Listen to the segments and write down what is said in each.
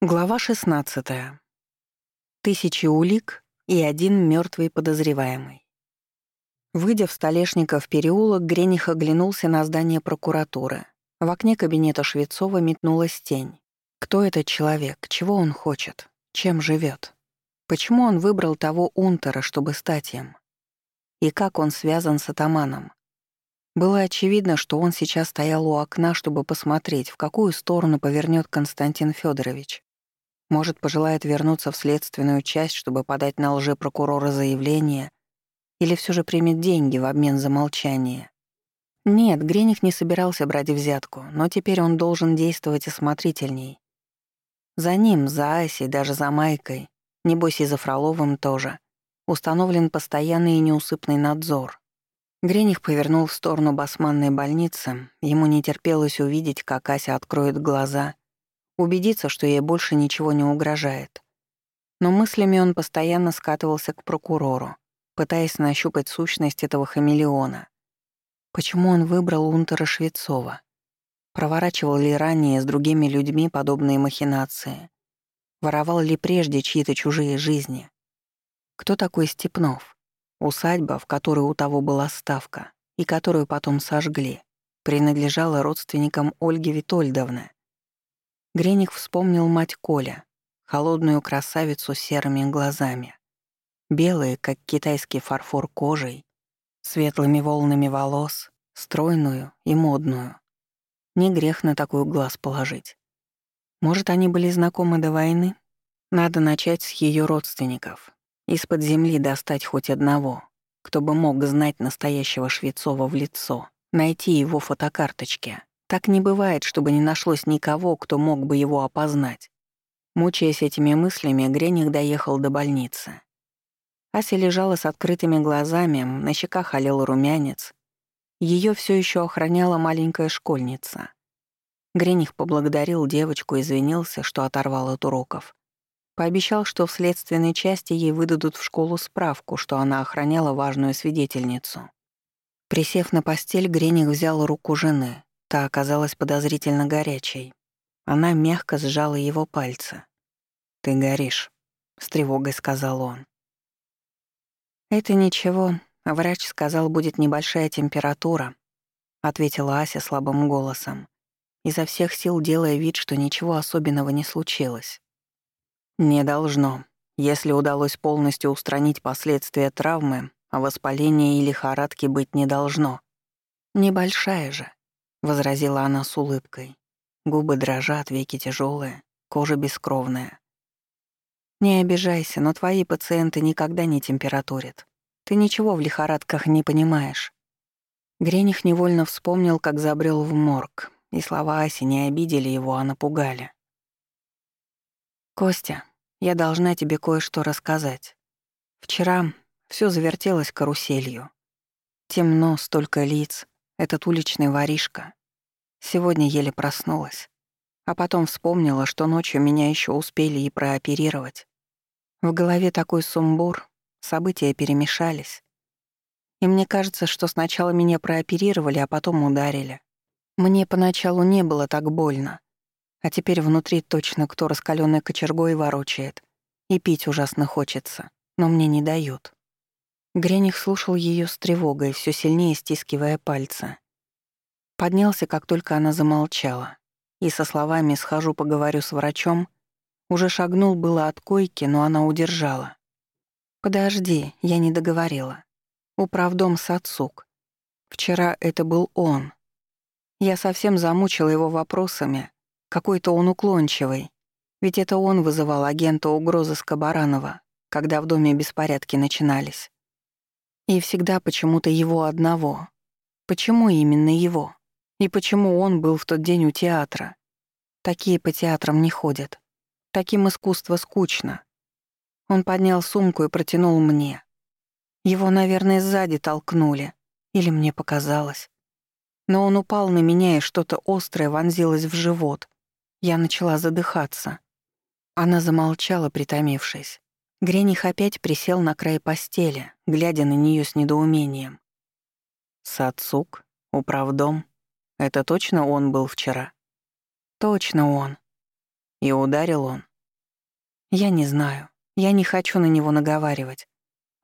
Глава 16. Тысячи улик и один мертвый подозреваемый. Выйдя в Столешников переулок, Грених оглянулся на здание прокуратуры. В окне кабинета Швецова метнулась тень. Кто этот человек? Чего он хочет? Чем живет? Почему он выбрал того Унтера, чтобы стать им? И как он связан с атаманом? Было очевидно, что он сейчас стоял у окна, чтобы посмотреть, в какую сторону повернет Константин Федорович. Может, пожелает вернуться в следственную часть, чтобы подать на лжепрокурора заявление, или все же примет деньги в обмен за молчание. Нет, Грених не собирался брать взятку, но теперь он должен действовать осмотрительней. За ним, за Асей, даже за Майкой, небось и за Фроловым тоже, установлен постоянный и неусыпный надзор. Грених повернул в сторону басманной больницы, ему не терпелось увидеть, как Ася откроет глаза убедиться, что ей больше ничего не угрожает. Но мыслями он постоянно скатывался к прокурору, пытаясь нащупать сущность этого хамелеона. Почему он выбрал Унтера Швецова? Проворачивал ли ранее с другими людьми подобные махинации? Воровал ли прежде чьи-то чужие жизни? Кто такой Степнов? Усадьба, в которой у того была ставка, и которую потом сожгли, принадлежала родственникам Ольги Витольдовны. Грених вспомнил мать Коля, холодную красавицу с серыми глазами, белые, как китайский фарфор кожей, светлыми волнами волос, стройную и модную. Не грех на такой глаз положить. Может, они были знакомы до войны? Надо начать с ее родственников. Из-под земли достать хоть одного, кто бы мог знать настоящего Швецова в лицо, найти его фотокарточки. Так не бывает, чтобы не нашлось никого, кто мог бы его опознать. Мучаясь этими мыслями, Грених доехал до больницы. Ася лежала с открытыми глазами, на щеках олел румянец. Ее все еще охраняла маленькая школьница. Грених поблагодарил девочку, извинился, что оторвал от уроков. Пообещал, что в следственной части ей выдадут в школу справку, что она охраняла важную свидетельницу. Присев на постель, Грених взял руку жены, Та оказалась подозрительно горячей. Она мягко сжала его пальцы. «Ты горишь», — с тревогой сказал он. «Это ничего. Врач сказал, будет небольшая температура», — ответила Ася слабым голосом, изо всех сил делая вид, что ничего особенного не случилось. «Не должно. Если удалось полностью устранить последствия травмы, а воспаления и лихорадки быть не должно. Небольшая же. — возразила она с улыбкой. Губы дрожат, веки тяжелые, кожа бескровная. «Не обижайся, но твои пациенты никогда не температурят. Ты ничего в лихорадках не понимаешь». Грених невольно вспомнил, как забрел в морг, и слова Аси не обидели его, а напугали. «Костя, я должна тебе кое-что рассказать. Вчера все завертелось каруселью. Темно, столько лиц, этот уличный воришка. Сегодня еле проснулась. А потом вспомнила, что ночью меня еще успели и прооперировать. В голове такой сумбур, события перемешались. И мне кажется, что сначала меня прооперировали, а потом ударили. Мне поначалу не было так больно. А теперь внутри точно кто раскалённой кочергой ворочает. И пить ужасно хочется, но мне не дают. Грених слушал ее с тревогой, все сильнее стискивая пальцы. Поднялся, как только она замолчала, и со словами «схожу, поговорю с врачом» уже шагнул было от койки, но она удержала. «Подожди, я не договорила. Управдом Сацук. Вчера это был он. Я совсем замучила его вопросами. Какой-то он уклончивый. Ведь это он вызывал агента угрозы Скобаранова, когда в доме беспорядки начинались. И всегда почему-то его одного. Почему именно его? И почему он был в тот день у театра? Такие по театрам не ходят. Таким искусство скучно. Он поднял сумку и протянул мне. Его, наверное, сзади толкнули. Или мне показалось. Но он упал на меня, и что-то острое вонзилось в живот. Я начала задыхаться. Она замолчала, притомившись. Грених опять присел на край постели, глядя на нее с недоумением. «Сацук? Управдом? Это точно он был вчера?» «Точно он». «И ударил он?» Я не знаю. Я не хочу на него наговаривать.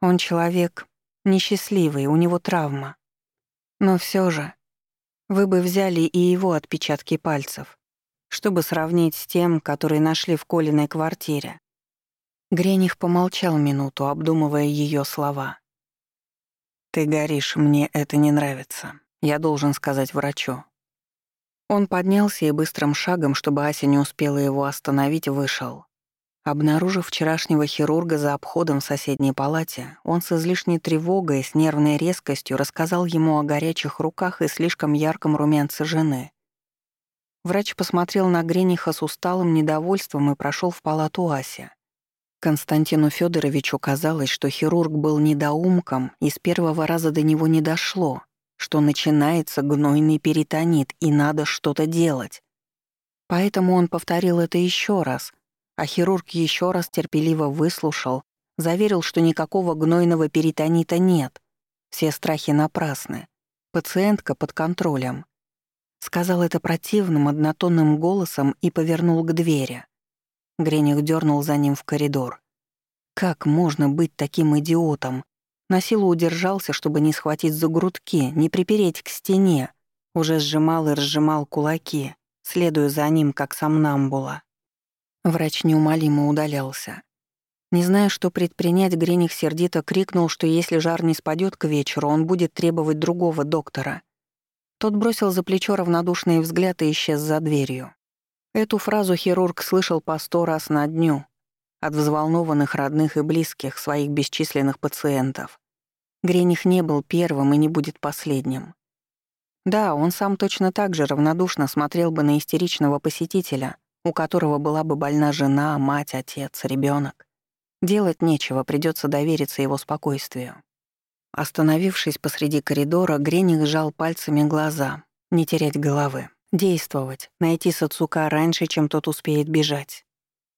Он человек несчастливый, у него травма. Но все же, вы бы взяли и его отпечатки пальцев, чтобы сравнить с тем, который нашли в Колиной квартире. Грених помолчал минуту, обдумывая ее слова. «Ты горишь, мне это не нравится. Я должен сказать врачу». Он поднялся и быстрым шагом, чтобы Ася не успела его остановить, вышел. Обнаружив вчерашнего хирурга за обходом в соседней палате, он с излишней тревогой и с нервной резкостью рассказал ему о горячих руках и слишком ярком румянце жены. Врач посмотрел на Грениха с усталым недовольством и прошел в палату Ася. Константину Федоровичу казалось, что хирург был недоумком, и с первого раза до него не дошло, что начинается гнойный перитонит, и надо что-то делать. Поэтому он повторил это еще раз — а хирург еще раз терпеливо выслушал, заверил, что никакого гнойного перитонита нет. Все страхи напрасны. Пациентка под контролем. Сказал это противным, однотонным голосом и повернул к двери. Грених дернул за ним в коридор. Как можно быть таким идиотом? На силу удержался, чтобы не схватить за грудки, не припереть к стене. Уже сжимал и разжимал кулаки, следуя за ним, как сомнамбула. Врач неумолимо удалялся. Не зная, что предпринять, Грених сердито крикнул, что если жар не спадет к вечеру, он будет требовать другого доктора. Тот бросил за плечо равнодушный взгляд и исчез за дверью. Эту фразу хирург слышал по сто раз на дню от взволнованных родных и близких своих бесчисленных пациентов. Грених не был первым и не будет последним. Да, он сам точно так же равнодушно смотрел бы на истеричного посетителя, у которого была бы больна жена, мать, отец, ребенок. Делать нечего, придется довериться его спокойствию. Остановившись посреди коридора, Грених сжал пальцами глаза, не терять головы, действовать, найти Сацука раньше, чем тот успеет бежать.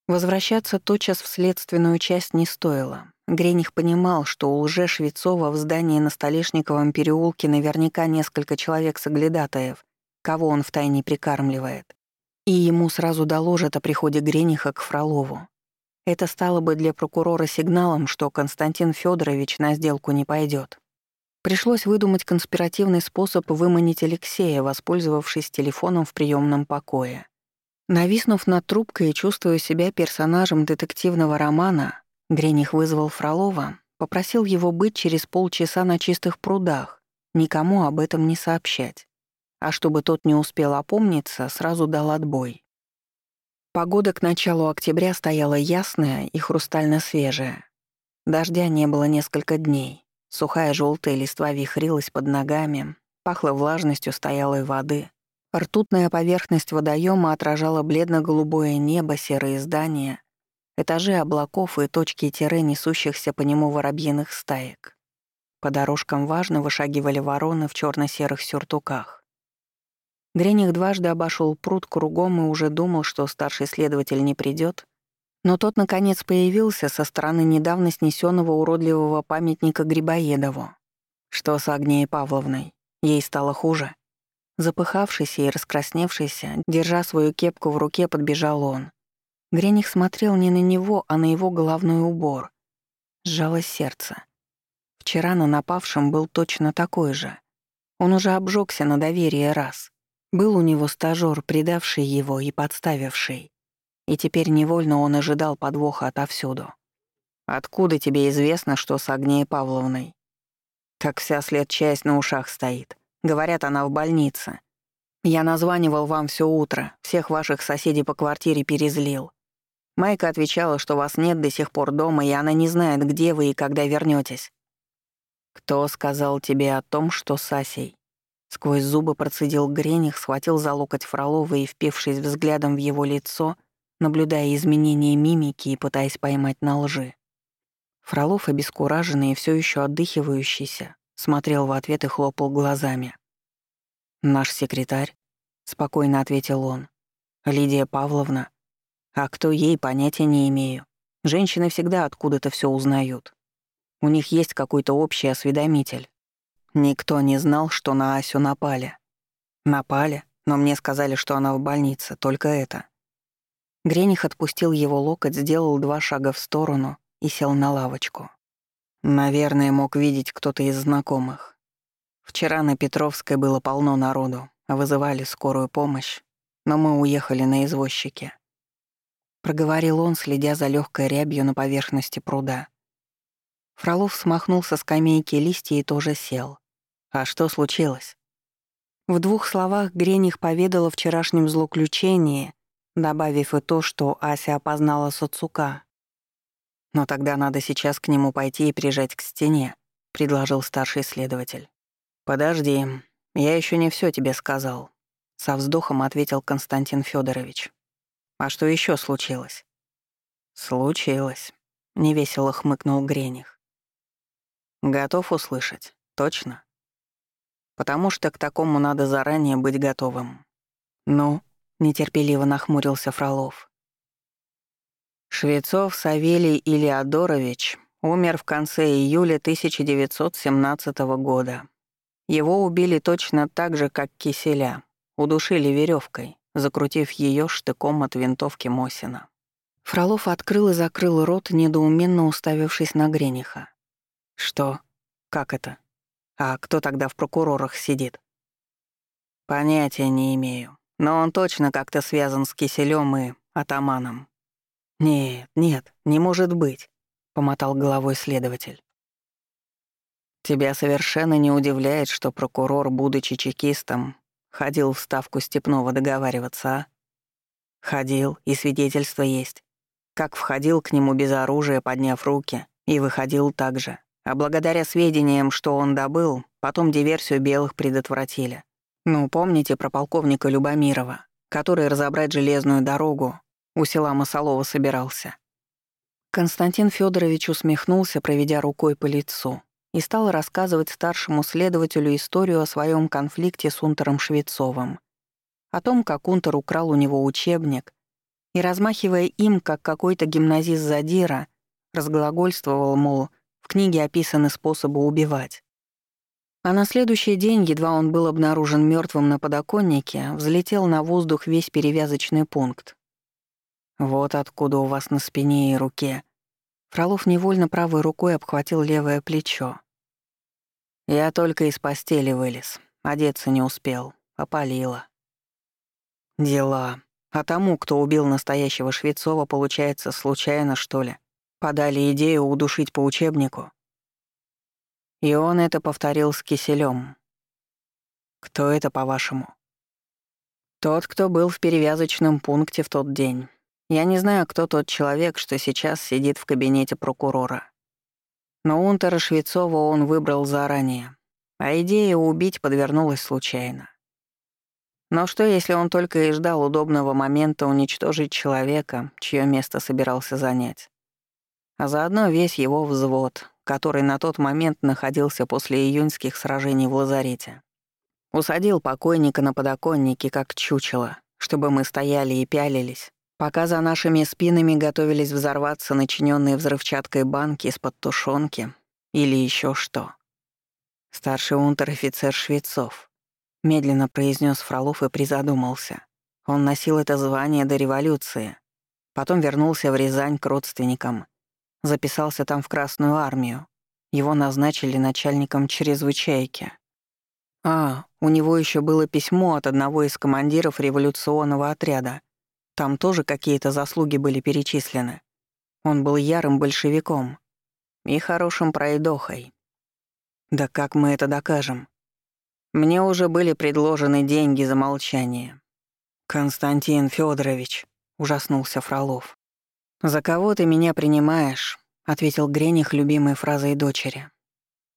Возвращаться тотчас в следственную часть не стоило. Грених понимал, что у лже-Швецова в здании на Столешниковом переулке наверняка несколько человек-соглядатаев, кого он втайне прикармливает. И ему сразу доложат о приходе Грениха к Фролову. Это стало бы для прокурора сигналом, что Константин Федорович на сделку не пойдет. Пришлось выдумать конспиративный способ выманить Алексея, воспользовавшись телефоном в приемном покое. Нависнув над трубкой и чувствуя себя персонажем детективного романа, Грених вызвал Фролова, попросил его быть через полчаса на чистых прудах, никому об этом не сообщать а чтобы тот не успел опомниться, сразу дал отбой. Погода к началу октября стояла ясная и хрустально свежая. Дождя не было несколько дней. Сухая желтая листва вихрилась под ногами, пахло влажностью стоялой воды. Ртутная поверхность водоема отражала бледно-голубое небо, серые здания, этажи облаков и точки тире несущихся по нему воробьиных стаек. По дорожкам важно вышагивали вороны в черно серых сюртуках. Грених дважды обошел пруд кругом и уже думал, что старший следователь не придет, но тот, наконец, появился со стороны недавно снесенного уродливого памятника Грибоедову. Что с Агнией Павловной? Ей стало хуже. Запыхавшийся и раскрасневшийся, держа свою кепку в руке, подбежал он. Грених смотрел не на него, а на его головной убор. Сжалось сердце. Вчера на напавшем был точно такой же. Он уже обжегся на доверие раз. Был у него стажёр, предавший его и подставивший. И теперь невольно он ожидал подвоха отовсюду. «Откуда тебе известно, что с Агнией Павловной?» «Так вся след часть на ушах стоит. Говорят, она в больнице. Я названивал вам все утро, всех ваших соседей по квартире перезлил. Майка отвечала, что вас нет до сих пор дома, и она не знает, где вы и когда вернётесь. «Кто сказал тебе о том, что с Асей?» Сквозь зубы процедил Грених, схватил за локоть Фролова и, впившись взглядом в его лицо, наблюдая изменения мимики и пытаясь поймать на лжи. Фролов, обескураженный и все еще отдыхивающийся, смотрел в ответ и хлопал глазами. «Наш секретарь», — спокойно ответил он. «Лидия Павловна. А кто ей, понятия не имею. Женщины всегда откуда-то все узнают. У них есть какой-то общий осведомитель, Никто не знал, что на Асю напали. Напали, но мне сказали, что она в больнице, только это. Грених отпустил его локоть, сделал два шага в сторону и сел на лавочку. Наверное, мог видеть кто-то из знакомых. Вчера на Петровской было полно народу, вызывали скорую помощь, но мы уехали на извозчике. Проговорил он, следя за легкой рябью на поверхности пруда. Фролов смахнул со скамейки листья и тоже сел. А что случилось? В двух словах Грених поведал о вчерашнем злоключении, добавив и то, что Ася опознала Соцука. «Но тогда надо сейчас к нему пойти и прижать к стене», — предложил старший следователь. «Подожди, я еще не все тебе сказал», — со вздохом ответил Константин Федорович. «А что еще случилось?» «Случилось», — невесело хмыкнул Грених. «Готов услышать, точно?» «Потому что к такому надо заранее быть готовым». «Ну?» — нетерпеливо нахмурился Фролов. Швецов Савелий Илиадорович умер в конце июля 1917 года. Его убили точно так же, как Киселя, удушили веревкой, закрутив ее штыком от винтовки Мосина. Фролов открыл и закрыл рот, недоуменно уставившись на Грениха. «Что? Как это? А кто тогда в прокурорах сидит?» «Понятия не имею, но он точно как-то связан с Киселем и атаманом». «Нет, нет, не может быть», — помотал головой следователь. «Тебя совершенно не удивляет, что прокурор, будучи чекистом, Ходил в ставку Степного договариваться, а? Ходил, и свидетельство есть. Как входил к нему без оружия, подняв руки, и выходил так же. А благодаря сведениям, что он добыл, потом диверсию белых предотвратили. Ну, помните про полковника Любомирова, который разобрать железную дорогу у села Масолова собирался? Константин Федорович усмехнулся, проведя рукой по лицу и стал рассказывать старшему следователю историю о своем конфликте с Унтером Швецовым, о том, как Унтер украл у него учебник и, размахивая им, как какой-то гимназист задира, разглагольствовал, мол, в книге описаны способы убивать. А на следующий день, едва он был обнаружен мертвым на подоконнике, взлетел на воздух весь перевязочный пункт. Вот откуда у вас на спине и руке. Фролов невольно правой рукой обхватил левое плечо. Я только из постели вылез, одеться не успел, опалило. Дела. А тому, кто убил настоящего Швецова, получается, случайно, что ли? Подали идею удушить по учебнику. И он это повторил с киселем. Кто это, по-вашему? Тот, кто был в перевязочном пункте в тот день. Я не знаю, кто тот человек, что сейчас сидит в кабинете прокурора. Но Унтера Швецова он выбрал заранее, а идея убить подвернулась случайно. Но что, если он только и ждал удобного момента уничтожить человека, чье место собирался занять? А заодно весь его взвод, который на тот момент находился после июньских сражений в лазарете. Усадил покойника на подоконнике, как чучело, чтобы мы стояли и пялились, Пока за нашими спинами готовились взорваться начиненные взрывчаткой банки из-под тушенки или еще что. Старший унтер-офицер Швецов медленно произнес Фролов и призадумался. Он носил это звание до революции. Потом вернулся в Рязань к родственникам. Записался там в Красную армию. Его назначили начальником чрезвычайки. А, у него еще было письмо от одного из командиров революционного отряда, там тоже какие-то заслуги были перечислены. Он был ярым большевиком и хорошим пройдохой. Да как мы это докажем? Мне уже были предложены деньги за молчание. Константин Федорович, ужаснулся Фролов. За кого ты меня принимаешь? ответил Грених любимой фразой дочери.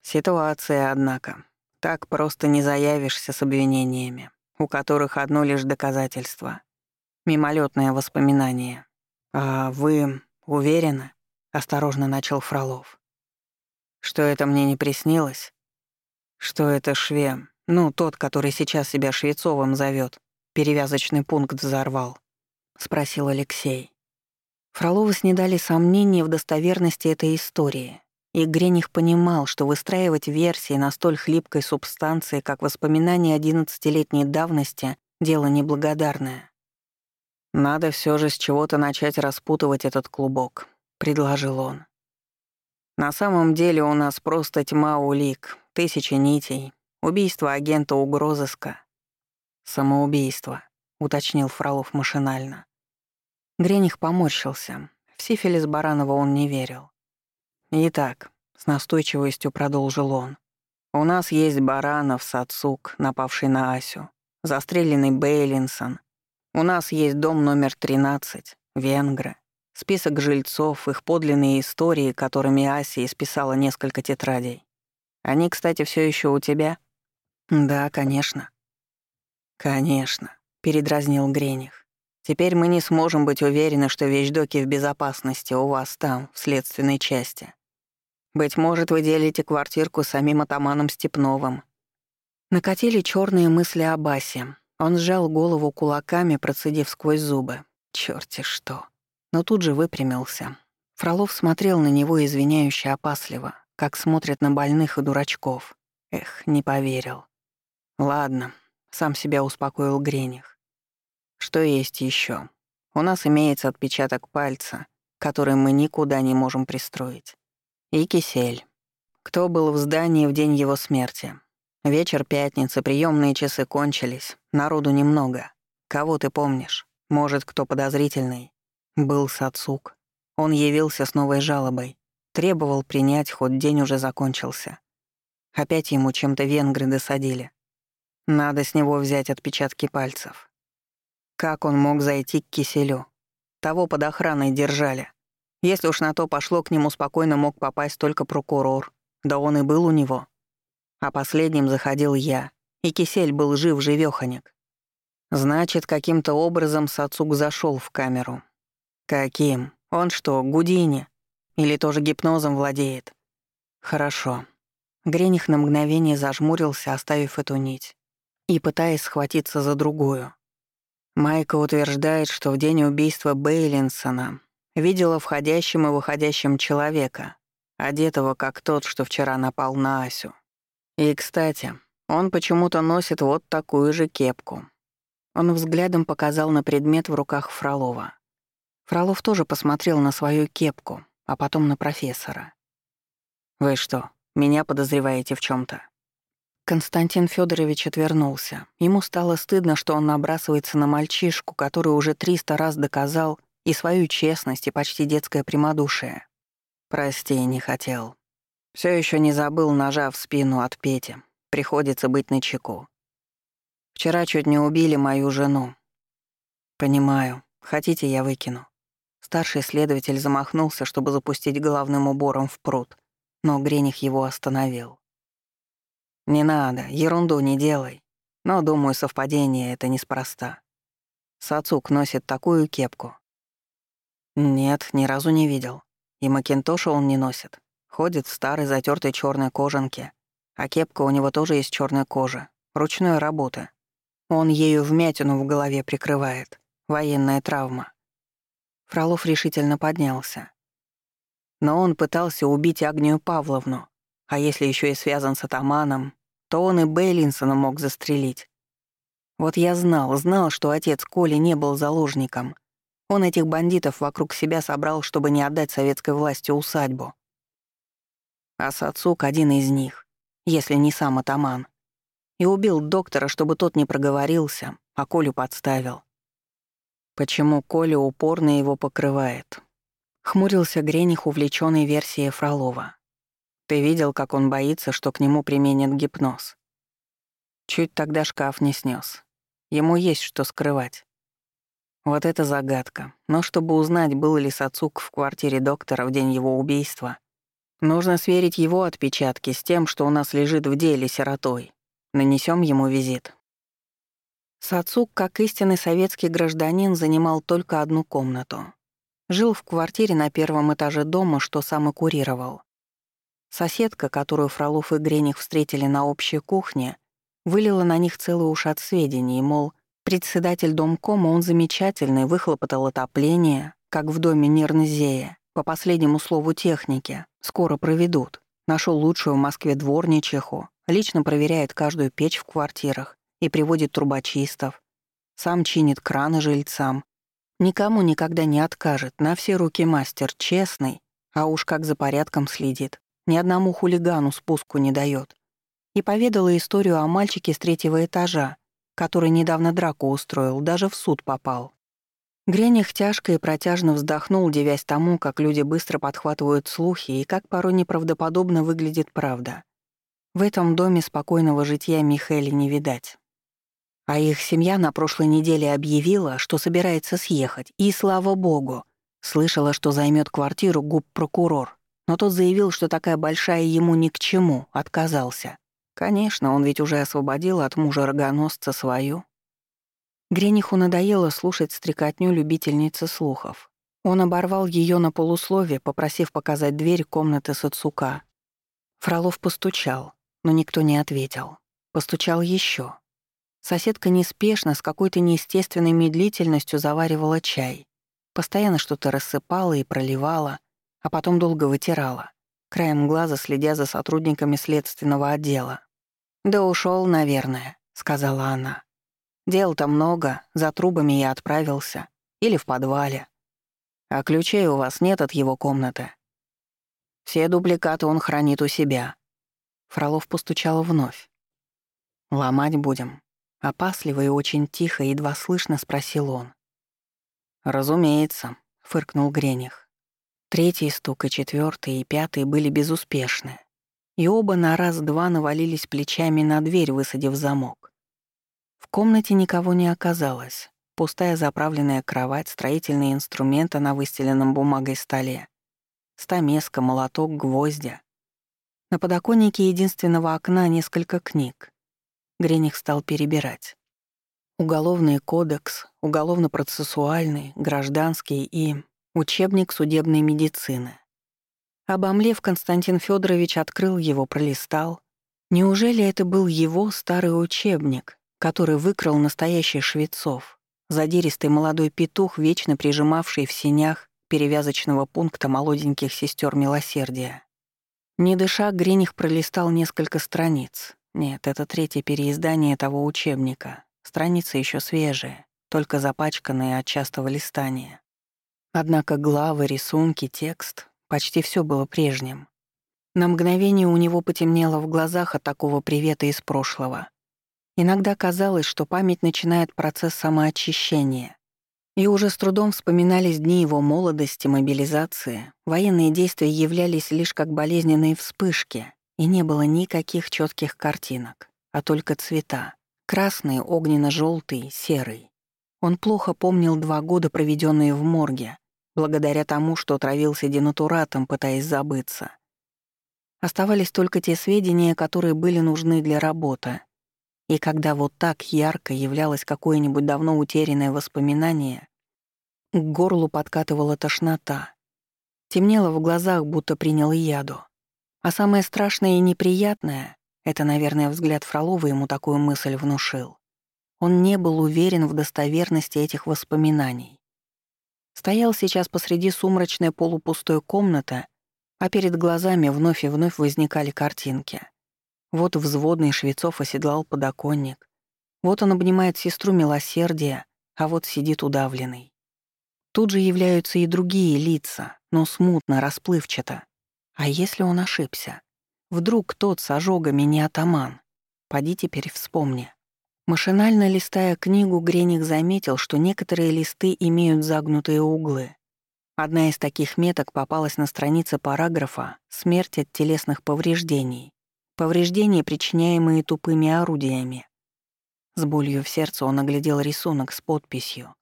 Ситуация, однако. Так просто не заявишься с обвинениями, у которых одно лишь доказательство мимолетное воспоминание. «А вы уверены?» — осторожно начал Фролов. «Что это мне не приснилось? Что это шве, ну, тот, который сейчас себя Швецовым зовет, перевязочный пункт взорвал?» — спросил Алексей. Фроловы снедали сомнения в достоверности этой истории, и Грених понимал, что выстраивать версии на столь хлипкой субстанции, как воспоминания одиннадцатилетней давности, дело неблагодарное. «Надо все же с чего-то начать распутывать этот клубок», — предложил он. «На самом деле у нас просто тьма улик, тысячи нитей, убийство агента угрозыска». «Самоубийство», — уточнил Фролов машинально. Грених поморщился. В сифилис Баранова он не верил. «Итак», — с настойчивостью продолжил он, «у нас есть Баранов, Сацук, напавший на Асю, застреленный Бейлинсон. У нас есть дом номер 13, венгры, список жильцов, их подлинные истории, которыми Ася исписала несколько тетрадей. Они, кстати, все еще у тебя?» «Да, конечно». «Конечно», — передразнил Грених. Теперь мы не сможем быть уверены, что вещдоки в безопасности у вас там, в следственной части. Быть может, вы делите квартирку с самим атаманом Степновым». Накатили черные мысли о Басе. Он сжал голову кулаками, процедив сквозь зубы. Чёрти что. Но тут же выпрямился. Фролов смотрел на него извиняюще опасливо, как смотрят на больных и дурачков. Эх, не поверил. «Ладно», — сам себя успокоил Грених. Что есть еще? У нас имеется отпечаток пальца, который мы никуда не можем пристроить. И кисель. Кто был в здании в день его смерти? Вечер пятницы, приемные часы кончились, народу немного. Кого ты помнишь? Может, кто подозрительный? Был Сацук. Он явился с новой жалобой. Требовал принять, хоть день уже закончился. Опять ему чем-то венгры досадили. Надо с него взять отпечатки пальцев. Как он мог зайти к киселю? Того под охраной держали. Если уж на то пошло, к нему спокойно мог попасть только прокурор. Да он и был у него. А последним заходил я, и кисель был жив-живёхонек. Значит, каким-то образом Сацук зашел в камеру. Каким? Он что, Гудини? Или тоже гипнозом владеет? Хорошо. Грених на мгновение зажмурился, оставив эту нить, и пытаясь схватиться за другую. Майка утверждает, что в день убийства Бейлинсона видела входящим и выходящим человека, одетого как тот, что вчера напал на Асю. И, кстати, он почему-то носит вот такую же кепку. Он взглядом показал на предмет в руках Фролова. Фролов тоже посмотрел на свою кепку, а потом на профессора. «Вы что, меня подозреваете в чем то Константин Федорович отвернулся. Ему стало стыдно, что он набрасывается на мальчишку, который уже триста раз доказал и свою честность, и почти детское прямодушие. «Прости, не хотел. Все еще не забыл ножа в спину от Пети. Приходится быть начеку. Вчера чуть не убили мою жену. Понимаю. Хотите, я выкину». Старший следователь замахнулся, чтобы запустить головным убором в пруд, но Грених его остановил. «Не надо, ерунду не делай. Но, думаю, совпадение это неспроста. Сацук носит такую кепку». «Нет, ни разу не видел. И макинтоша он не носит. Ходит в старой затертой черной кожанке. А кепка у него тоже из черной кожи, ручной работы. Он ею вмятину в голове прикрывает. Военная травма». Фролов решительно поднялся. Но он пытался убить Агнию Павловну, а если еще и связан с атаманом, то он и Бейлинсона мог застрелить. Вот я знал, знал, что отец Коли не был заложником. Он этих бандитов вокруг себя собрал, чтобы не отдать советской власти усадьбу. А Сацук — один из них, если не сам атаман. И убил доктора, чтобы тот не проговорился, а Колю подставил. Почему Коля упорно его покрывает? Хмурился Грених, увлеченный версией Фролова. Ты видел, как он боится, что к нему применят гипноз? Чуть тогда шкаф не снес. Ему есть что скрывать. Вот это загадка. Но чтобы узнать, был ли Сацук в квартире доктора в день его убийства, нужно сверить его отпечатки с тем, что у нас лежит в деле сиротой. Нанесем ему визит. Сацук, как истинный советский гражданин, занимал только одну комнату. Жил в квартире на первом этаже дома, что сам и курировал. Соседка, которую Фролов и Грених встретили на общей кухне, вылила на них целый ушат сведений, мол, председатель домкома, он замечательный, выхлопотал отопление, как в доме Нирнзея, по последнему слову техники, скоро проведут. Нашел лучшую в Москве дворничиху, лично проверяет каждую печь в квартирах и приводит трубочистов. Сам чинит краны жильцам. Никому никогда не откажет, на все руки мастер, честный, а уж как за порядком следит. Ни одному хулигану спуску не дает. И поведала историю о мальчике с третьего этажа, который недавно драку устроил, даже в суд попал. Грених тяжко и протяжно вздохнул, девясь тому, как люди быстро подхватывают слухи и как порой неправдоподобно выглядит правда. В этом доме спокойного житья Михаэля не видать. А их семья на прошлой неделе объявила, что собирается съехать, и слава богу. Слышала, что займет квартиру губ-прокурор, но тот заявил, что такая большая ему ни к чему, отказался. Конечно, он ведь уже освободил от мужа-рогоносца свою. Грениху надоело слушать стрекотню любительницы слухов. Он оборвал ее на полуслове, попросив показать дверь комнаты Сацука. Фролов постучал, но никто не ответил. Постучал еще. Соседка неспешно, с какой-то неестественной медлительностью заваривала чай. Постоянно что-то рассыпала и проливала, а потом долго вытирала, краем глаза следя за сотрудниками следственного отдела. «Да ушел, наверное», — сказала она. «Дел-то много, за трубами я отправился. Или в подвале. А ключей у вас нет от его комнаты?» «Все дубликаты он хранит у себя». Фролов постучал вновь. «Ломать будем?» Опасливо и очень тихо, едва слышно спросил он. «Разумеется», — фыркнул Грених. Третий стук и четвертый и пятый были безуспешны и оба на раз-два навалились плечами на дверь, высадив замок. В комнате никого не оказалось. Пустая заправленная кровать, строительные инструменты на выстеленном бумагой столе, стамеска, молоток, гвоздя. На подоконнике единственного окна несколько книг. Грених стал перебирать. Уголовный кодекс, уголовно-процессуальный, гражданский и учебник судебной медицины. Обомлев, Константин Федорович открыл его, пролистал. Неужели это был его старый учебник, который выкрал настоящий Швецов, задиристый молодой петух, вечно прижимавший в синях перевязочного пункта молоденьких сестер милосердия? Не дыша, Гриних пролистал несколько страниц. Нет, это третье переиздание того учебника. Страницы еще свежие, только запачканные от частого листания. Однако главы, рисунки, текст Почти все было прежним. На мгновение у него потемнело в глазах от такого привета из прошлого. Иногда казалось, что память начинает процесс самоочищения. И уже с трудом вспоминались дни его молодости, мобилизации. Военные действия являлись лишь как болезненные вспышки, и не было никаких четких картинок, а только цвета. Красный, огненно-желтый, серый. Он плохо помнил два года, проведенные в морге, благодаря тому, что травился денатуратом, пытаясь забыться. Оставались только те сведения, которые были нужны для работы. И когда вот так ярко являлось какое-нибудь давно утерянное воспоминание, к горлу подкатывала тошнота. Темнело в глазах, будто принял яду. А самое страшное и неприятное — это, наверное, взгляд Фролова ему такую мысль внушил. Он не был уверен в достоверности этих воспоминаний. Стоял сейчас посреди сумрачной полупустой комнаты, а перед глазами вновь и вновь возникали картинки. Вот взводный Швецов оседлал подоконник. Вот он обнимает сестру милосердия, а вот сидит удавленный. Тут же являются и другие лица, но смутно, расплывчато. А если он ошибся? Вдруг тот с ожогами не атаман? Поди теперь вспомни. Машинально листая книгу, Грених заметил, что некоторые листы имеют загнутые углы. Одна из таких меток попалась на странице параграфа «Смерть от телесных повреждений», повреждения, причиняемые тупыми орудиями. С болью в сердце он оглядел рисунок с подписью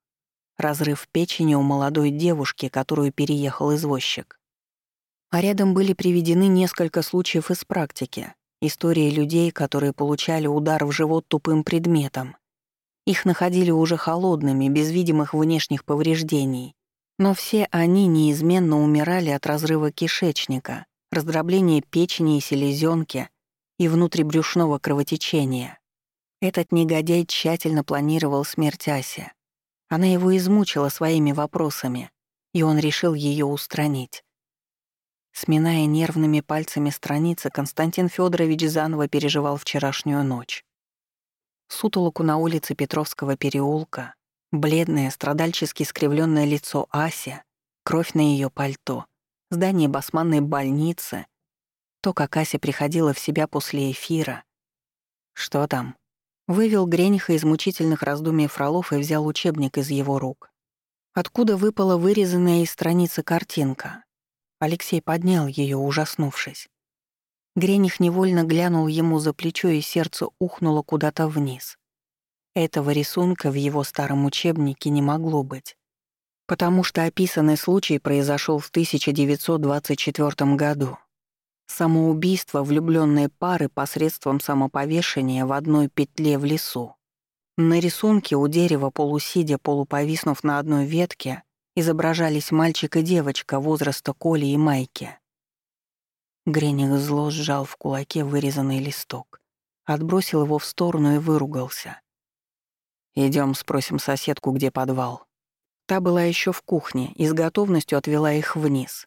«Разрыв печени у молодой девушки, которую переехал извозчик». А рядом были приведены несколько случаев из практики, Истории людей, которые получали удар в живот тупым предметом. Их находили уже холодными, без видимых внешних повреждений. Но все они неизменно умирали от разрыва кишечника, раздробления печени и селезенки и внутрибрюшного кровотечения. Этот негодяй тщательно планировал смерть Аси. Она его измучила своими вопросами, и он решил ее устранить. Сминая нервными пальцами страницы, Константин Федорович заново переживал вчерашнюю ночь. Сутолоку на улице Петровского переулка, Бледное, страдальчески скривленное лицо Аси, кровь на ее пальто, здание басманной больницы, то, как Ася приходила в себя после эфира. «Что там?» Вывел Грениха из мучительных раздумий Фролов и взял учебник из его рук. Откуда выпала вырезанная из страницы картинка? Алексей поднял ее, ужаснувшись. Грених невольно глянул ему за плечо, и сердце ухнуло куда-то вниз. Этого рисунка в его старом учебнике не могло быть, потому что описанный случай произошел в 1924 году. Самоубийство влюбленной пары посредством самоповешения в одной петле в лесу. На рисунке у дерева, полусидя, полуповиснув на одной ветке, изображались мальчик и девочка возраста Коли и Майки. Грених зло сжал в кулаке вырезанный листок, отбросил его в сторону и выругался. Идем, спросим соседку, где подвал. Та была еще в кухне и с готовностью отвела их вниз.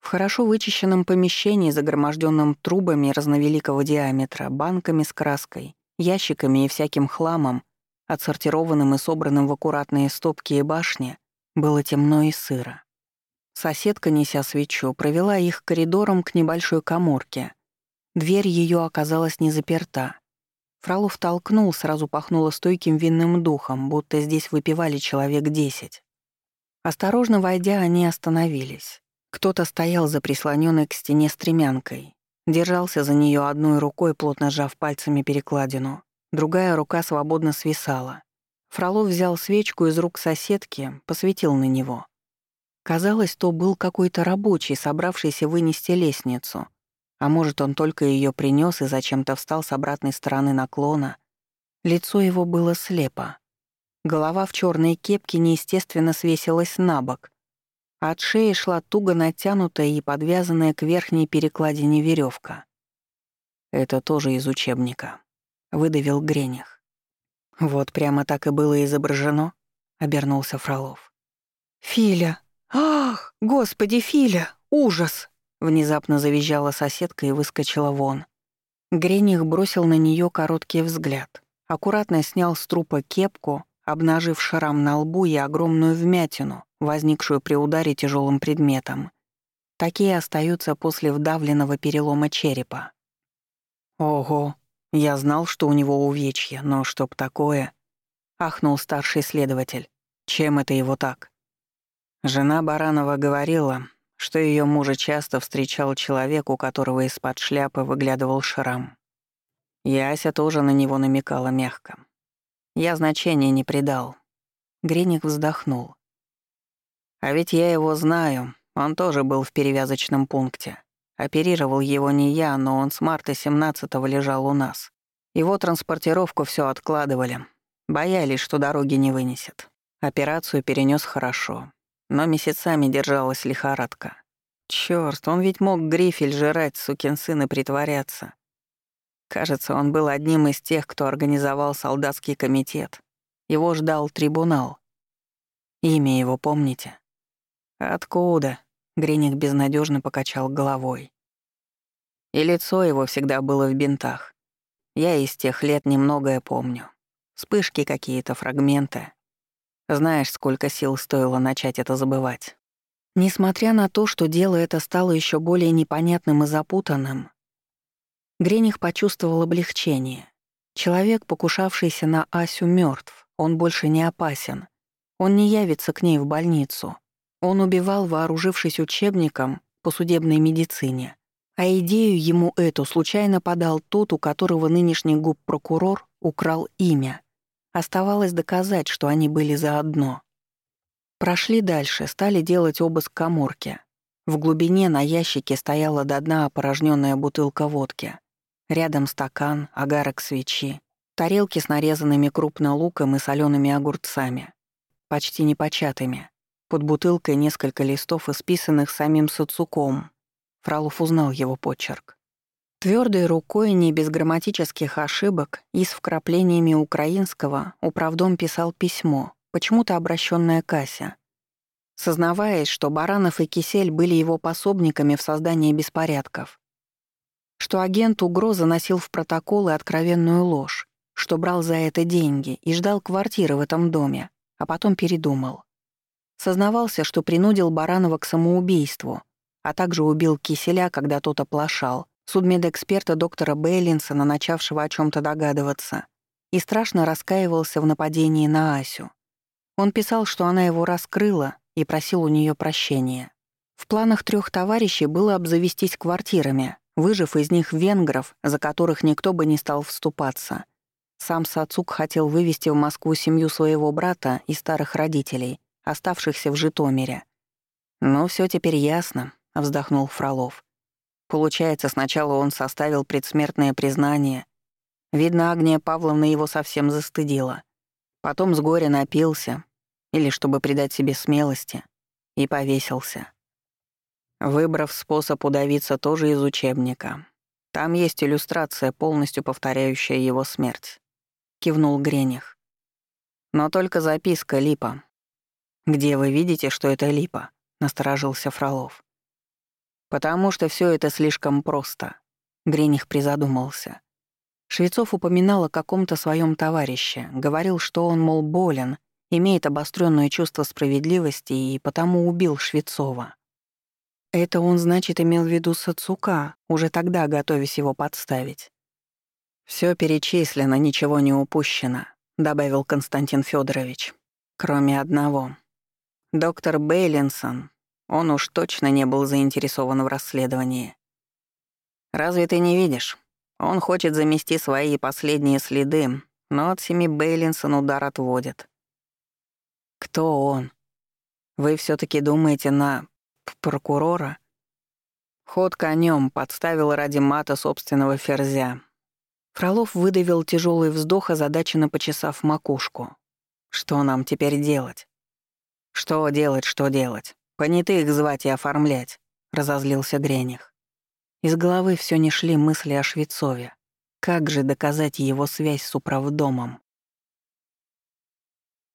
В хорошо вычищенном помещении, загроможденном трубами разновеликого диаметра, банками с краской, ящиками и всяким хламом, отсортированным и собранным в аккуратные стопки и башни, было темно и сыро. Соседка, неся свечу, провела их коридором к небольшой коморке. Дверь ее оказалась не заперта. Фролов толкнул, сразу пахнуло стойким винным духом, будто здесь выпивали человек десять. Осторожно войдя, они остановились. Кто-то стоял за прислоненной к стене стремянкой, держался за нее одной рукой, плотно сжав пальцами перекладину. Другая рука свободно свисала. Фролов взял свечку из рук соседки, посветил на него. Казалось, то был какой-то рабочий, собравшийся вынести лестницу — а может, он только ее принес и зачем-то встал с обратной стороны наклона. Лицо его было слепо. Голова в черной кепке неестественно свесилась на бок. От шеи шла туго натянутая и подвязанная к верхней перекладине веревка. «Это тоже из учебника», — выдавил Грених. «Вот прямо так и было изображено», — обернулся Фролов. «Филя! Ах, господи, Филя! Ужас!» Внезапно завизжала соседка и выскочила вон. Грених бросил на нее короткий взгляд. Аккуратно снял с трупа кепку, обнажив шрам на лбу и огромную вмятину, возникшую при ударе тяжелым предметом. Такие остаются после вдавленного перелома черепа. «Ого, я знал, что у него увечье, но чтоб такое...» — ахнул старший следователь. «Чем это его так?» Жена Баранова говорила, что ее мужа часто встречал человек, у которого из-под шляпы выглядывал шрам. Яся тоже на него намекала мягко. Я значения не придал. Греник вздохнул. А ведь я его знаю, он тоже был в перевязочном пункте. Оперировал его не я, но он с марта 17-го лежал у нас. Его транспортировку все откладывали. Боялись, что дороги не вынесет. Операцию перенес хорошо но месяцами держалась лихорадка. Чёрт, он ведь мог грифель жрать, сукин сын, и притворяться. Кажется, он был одним из тех, кто организовал солдатский комитет. Его ждал трибунал. Имя его помните? Откуда? Гриник безнадежно покачал головой. И лицо его всегда было в бинтах. Я из тех лет немногое помню. Вспышки какие-то, фрагменты. Знаешь, сколько сил стоило начать это забывать. Несмотря на то, что дело это стало еще более непонятным и запутанным, Грених почувствовал облегчение. Человек, покушавшийся на Асю, мертв. Он больше не опасен. Он не явится к ней в больницу. Он убивал, вооружившись учебником по судебной медицине. А идею ему эту случайно подал тот, у которого нынешний губ-прокурор украл имя — Оставалось доказать, что они были заодно. Прошли дальше, стали делать обыск коморки. В глубине на ящике стояла до дна опорожненная бутылка водки. Рядом стакан, агарок свечи, тарелки с нарезанными крупно луком и солеными огурцами, почти непочатыми. Под бутылкой несколько листов, исписанных самим Сацуком. Фролов узнал его почерк. Твердой рукой, не без грамматических ошибок и с вкраплениями украинского, управдом писал письмо, почему-то обращенное к Ася. Сознаваясь, что Баранов и Кисель были его пособниками в создании беспорядков, что агент угрозы носил в протоколы откровенную ложь, что брал за это деньги и ждал квартиры в этом доме, а потом передумал. Сознавался, что принудил Баранова к самоубийству, а также убил Киселя, когда тот оплошал, судмедэксперта доктора Бейлинсона, начавшего о чем то догадываться, и страшно раскаивался в нападении на Асю. Он писал, что она его раскрыла и просил у нее прощения. В планах трех товарищей было обзавестись квартирами, выжив из них венгров, за которых никто бы не стал вступаться. Сам Сацук хотел вывести в Москву семью своего брата и старых родителей, оставшихся в Житомире. «Ну, все теперь ясно», — вздохнул Фролов. Получается, сначала он составил предсмертное признание. Видно, Агния Павловна его совсем застыдила. Потом с горя напился, или чтобы придать себе смелости, и повесился. Выбрав способ удавиться тоже из учебника. Там есть иллюстрация, полностью повторяющая его смерть. Кивнул Грених. Но только записка липа. «Где вы видите, что это липа?» — насторожился Фролов. «Потому что все это слишком просто», — Грених призадумался. Швецов упоминал о каком-то своем товарище, говорил, что он, мол, болен, имеет обостренное чувство справедливости и потому убил Швецова. Это он, значит, имел в виду Сацука, уже тогда готовясь его подставить. Все перечислено, ничего не упущено», — добавил Константин Федорович. «Кроме одного. Доктор Бейлинсон, он уж точно не был заинтересован в расследовании. Разве ты не видишь? Он хочет замести свои последние следы, но от семи Бейлинсон удар отводит. Кто он? Вы все таки думаете на прокурора. Ход конем подставил ради мата собственного ферзя. Фролов выдавил тяжелый вздох, озадаченно почесав макушку. Что нам теперь делать? Что делать, что делать? Понятых звать и оформлять, разозлился Грених. Из головы все не шли мысли о Швецове. Как же доказать его связь с управдомом?